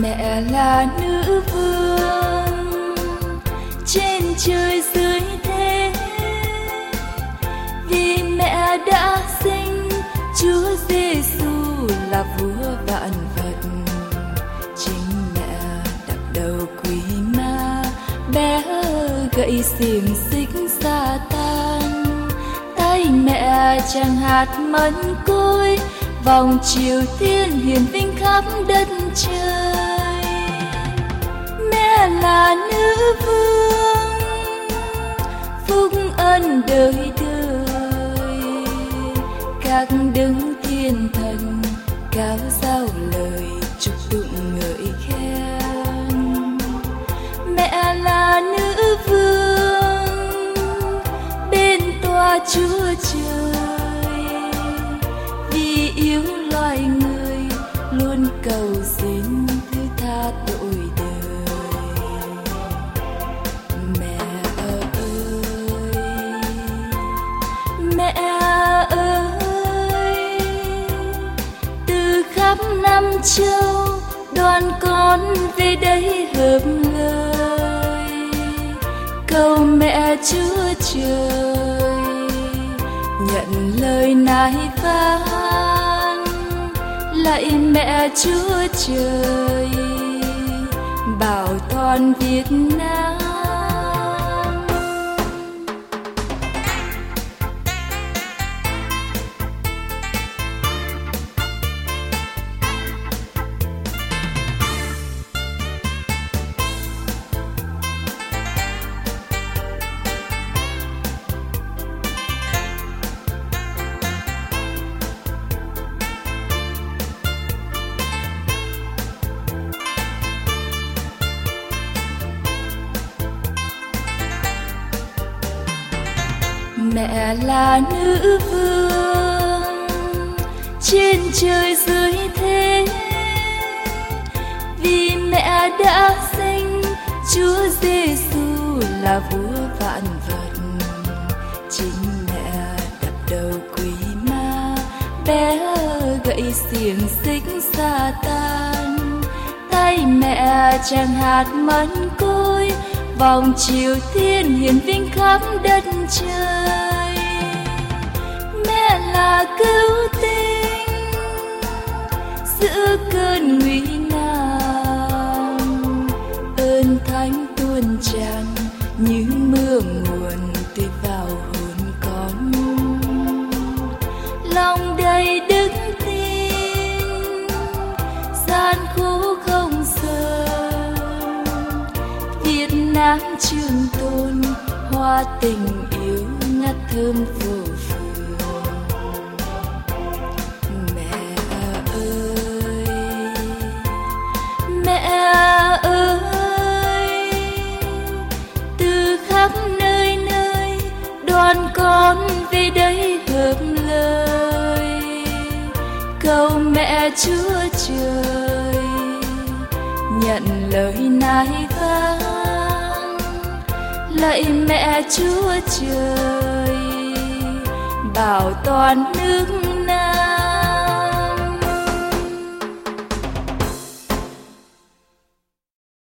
mẹ là nữ vương. Trên trời dưới thế vì mẹ đã sinh, Chúa Giêsu là vua vạn vật. Chính mẹ đặt đầu quỷ ma, bé gậy xiềng xích sa tan. Tay mẹ chẳng hạt mân côi, vòng chiều thiên hiển vinh khắp đất trời là nữ vương, phúc ân đời đời. Các đức thiên thần cao giao lời chúc tụng ngợi khen. Mẹ là nữ vương, bên tòa chúa trời. Khắp năm châu, đoàn con về đây hợp lời. Cầu mẹ chúa trời, nhận lời nài van lạy mẹ chúa trời, bảo toàn việt nam. Mẹ là nữ vương. Trên trời dưới thế, vì mẹ đã sinh, Chúa Giêsu là vua vạn vật. Chính mẹ đập đầu quỷ ma, bé gậy xiềng xích xa tan. Tay mẹ chẳng hạt mẫn côi, vòng chiều thiên hiển vinh khắp đất trời là cứu tinh giữa cơn nguy nan ơn thánh tuôn tràn như mưa nguồn tưới vào hồn con lòng đầy đức tin gian khổ không sợ, Việt Nam trường tôn hoa tình yêu ngát thơm phù con về đây hợp lời. Cầu mẹ chúa trời, nhận lời nài vang. Lạy mẹ chúa trời, bảo toàn nước